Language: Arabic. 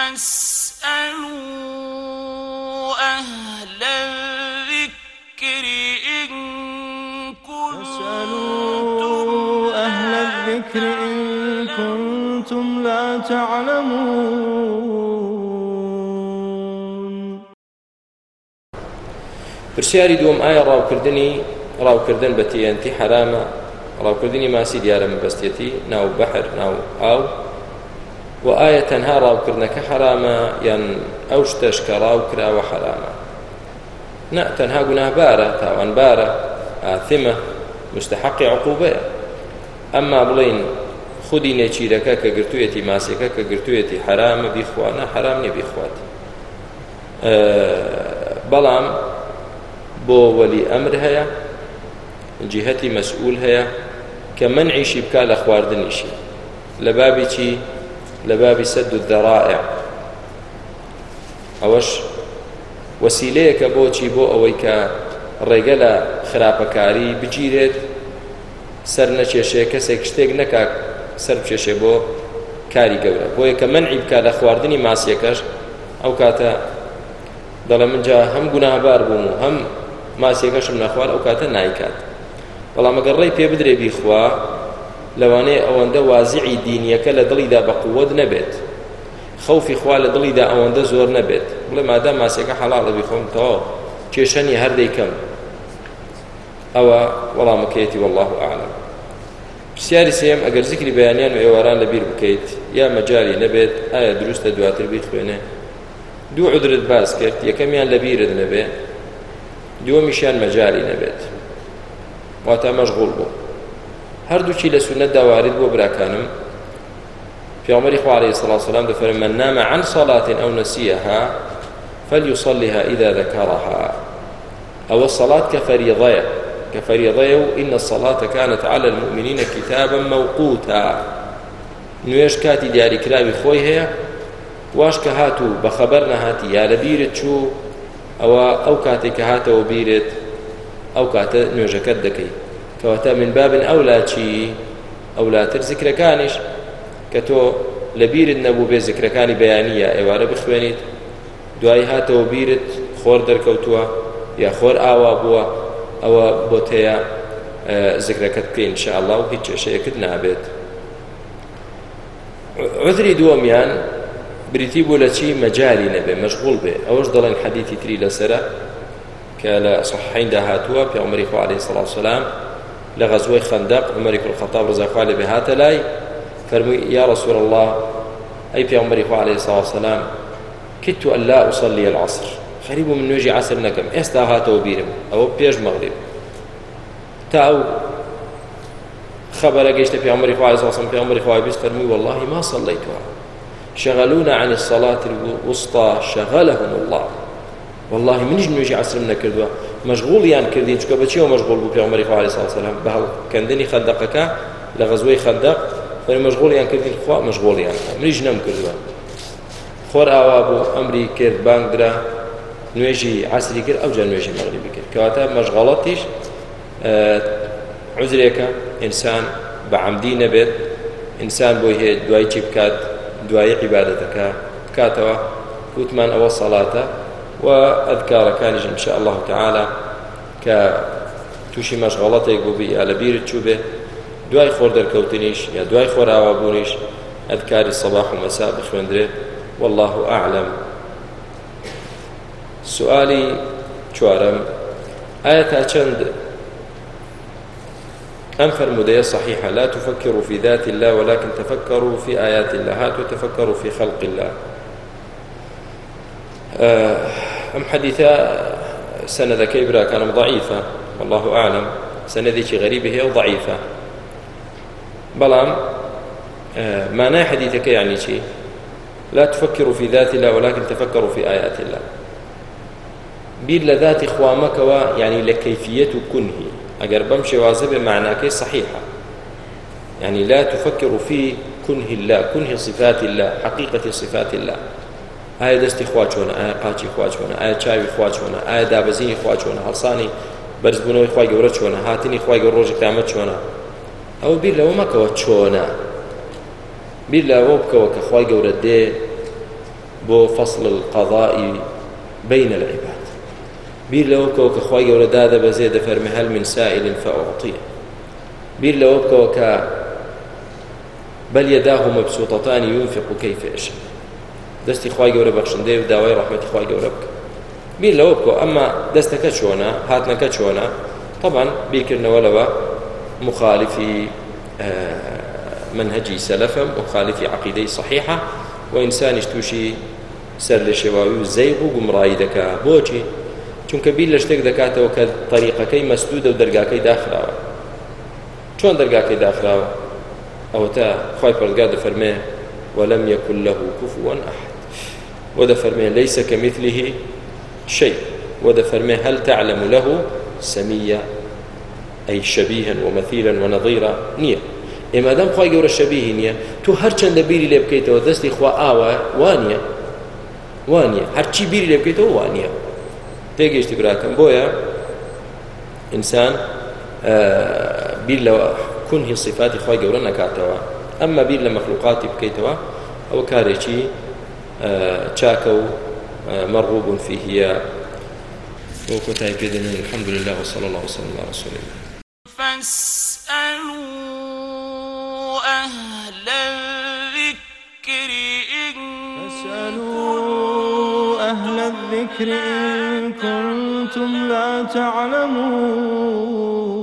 فاسألوا أهل الذكر إن فاسألوا أهل الذكر إن كنتم لا تعلمون. پرسیاری دوم ئایا ڕاوکردنی ڕاوکردن بە تیەنتی حرامە ڕاوکردنی ماسی دیارە مەبەستێتی ناو بەحر ناو ئاو و ئایا تەنها ڕاوکردنەکە حرامە یان ئەو شتەش کە ڕاو کراوە حرامە نه تەنها گوناهبارە تاوانبارە ئاثمە مستحقی عقوبەیە ئەمما بڵین خودی نێچیرەکە کە گرتوویەتی ماسیەکە کە گرتوویەتی حرامە بیخوانە حرام نیە بیخوات بەڵام بۆ وەلی ئەمر هەیە جهەتی مەسئول هەیە کە بکا لە خواردنیشی لە بابی چی لە بابی سەد و دەڕائع ئەوەش وەسیلەیەکە بۆچی بۆ ئەوەی کە ڕێگە لە خراپەکاری بگیرێت سەر نەچێشەیە کەسێک شتێک نەکات سەر بچێشێ بۆ کاری گەورە. بۆیە کە منعی بکە لە خواردنی ماسیەکەش ئەو کاتە دەڵێ منجا هەم گوناهبار بووم و هەم ماسیەکەشم نەخوار ئەو کاتە نایکات. بەڵام ئەگەر ڕێی پێ بدرێ بیخوا لەوانەیە ئەوەندە وازیعی دینیەکە لە دڵیدا بە قووەت نەبێت. خەوفی خوا لە دڵیدا ئەوەندە زۆر نەبێت. بڵێ مادام ماسیەکە حەڵاڵە بیخۆم تەواو کێشەنی هەردەیکەم ئەوە وەڵامەکەیەتی والله ئاعلم. پرسیاری سێم ئەگەر زیکری بەیانیان و ئێواران لەبیر بکەیت یا مەجاری نەبێت ئایا دروستە دواتر بیخوێنێ دوو عودرت باس کرد یەکەمیان لەبیرت نەبێ دووەمیشیان مەجاری نەبێت. واتە مەشغوڵ بوو. هەردووچی لە سنەت داوارد بۆ براکانم پیامبری خوا عليه الصلاة والسلام دفەرموێ من نام عن صلاة أو نسيها فليصلها إذا ذكرها. أو الصلاة كفريضة كفريضة إن الصلاة كانت على المؤمنين كتابا موقوتا. نوێش کاتی دیاریکراوی خۆی هەیە واش کە هاتوو بە خەبەر نەهاتی یا لە بیرت چوو ئەوە ئەو کاتێک کە کەواتە من بابن ئەولا چی؟ ئەولاتر زیکرەکانیش کە تۆ لە بیرت نەبوو بێ زیکرەکانی بەیانیە ئێوارە بخوێنیت. دوای هاتەوە بیرت خۆر دەرکەوتووە یا خۆر ئاوا بووە ئەوە بۆ تەیە زیکرەکەت بکەین شاءله و هیچ کێشەیەکت نابێت. عذری دووەمیان بریتی بوو لە چی مەجاری نەبێ مەشغول بێ. ئەوەش دەڵێن حەدیثی تری لەسرە کە لە صححیندا هاتووە پێعمەری خوا عليه والسلام لە غەزوەی خەندەق عمەری خەتاب ڕزاخوا لێ بێ هاتە لای فەرمووی یا رسول الله ئەی پێعمەری خوا عليه الصلاة والسلام كدت أن لا أصلي العصر. خەریب من نوێژی عسر نەکەم ئێستا هاتەوە بیرم ئەوە پێش مەغریب تا ئەو خبر جيشت في عمر الله عليه وسلم في عمر خواه بيسترمي والله ما صليتها. شغلونا عن الصلاة الوسطى شغلهم الله. والله منیش نوێژی عسرم نەکردووە. مەشغوڵیان کردین چکە بەچیەوە مەشغول بوو پێغمەری خوا علیه السلام؟ بە هەڵکەندنی خەندەقەکە لە غەزوەی خەندەق فەری مەشغوڵیان کردین خوا مەشغوڵیان منیش نەم کردووە خۆر ئاوا بوو ئەمری کرد بانگدرا نوێژی عسری کرد ئەو جا نوێژی مەغریبی کرد. کەواتە مەشغەڵەتیش عزرێکە ئینسان بە عەمدی نەبێت ئینسان بۆی هەیە دوای چی بکات دوای عیبادەتەکە. بکاتەوە وتمان ئەوە سەڵاتە. و ئەذکارەکانیش إن شاء الله تعالى کە تووشی مەشغەڵەتێک بوو یا لە بیرت چوو بێ دوای خۆر دەرکەوتنیش یا دوای خۆراوابوونیش ئەذکاری سەباح و والله أعلم. سؤالي چوارم. ئایا تا چەند أم فرمودية صحيحة لا تفكروا في ذات الله ولكن تفكروا في آيات الله. هاتوا تفكروا في خلق الله. أم حديثة سند كبرى كان ضعيفة والله أعلم. سندي غريبة هي ضعيفة بلام معناه حديثك يعني شيء؟ لا تفكروا في ذات الله ولكن تفكروا في آيات الله. بير لذات خوامك يعني لكيفية كنه. ئەگەر بەم شێوازە بێ معناکەی صحيحة. يعني لا تفكر في كنه الله كنه صفات الله حقيقة صفات الله. ئایا دەستی خوا چۆنە ئایا قاچی خوا چۆنە ئایا چاوی خوا چۆنە ئایا دابەزینی خوا چۆنە هەڵسانی بەرزبوونەوەی خی گەورە چۆنە هاتنی خی گەور ڕۆژی قیامەت چۆنە ئەو بیر لەوە مەکەوە چۆنە بیر لەوە بکەوە کە خی گەورە دێ بۆ فەصل القضاء بين العباد. بیر لەوە بکەوە کە خی گەورە دادە بەزێ دەفەرمە هەل من سائل فأعطيه بیر لەوە بکەوە کە بل يداه مبسوطتان ينفق كيف يشاء دەستی خی گەورە بەخشندێ و داوای ڕحمەتی خی گەورە بکە. بیر لەوە بکە ئەمما دەستەکە چۆنە هاتنەکە چۆنە طبعا بیرکردنەوە لەوە مخالفی منهجی سەلەفم مخالفی عقیدەی صحیحە و ئینسانیش تووشی سەر لە شێواوی و زەیغ و گومڕایی دەکا. بۆچی؟ چونکە بیر لە شتێک دەکاتەوە کە طریقەکەی مەسدودە و دەرگاکەی داخراوە. چۆن دەرگاکەی داخراوە؟ ئەوە تا خی پەرگا دەفەرمێ ولم يكن له كفوا أحد. وده فرمي ليس كمثله شيء. وده فرمي هل تعلم له سمية أي شبيها ومثيلا ونظيرا؟ نية. ئێمە دەم خی گەورە شەبیهی نییە تو هەرچەندە بیری لێ بکەیتەوە دەستی خوا ئاوە وانە وانە هەرچی بیری لێ بکەیتەوە وانە تێگەشتی براکەم. بۆیە ئینسان بیر لەوە کونهی صفاتی خی گەورە نکاتەوە ئەمما بیر لە مەخلوقاتی بکەیتەوە ئەوە کارێکی چاکە و مرغوب فيه وكتاب بإذن الحمد لله وصلى الله وسلم على رسول الله. فاسألوا أهل الذكر إن فاسألوا أهل الذكر إن كنتم لا تعلمون.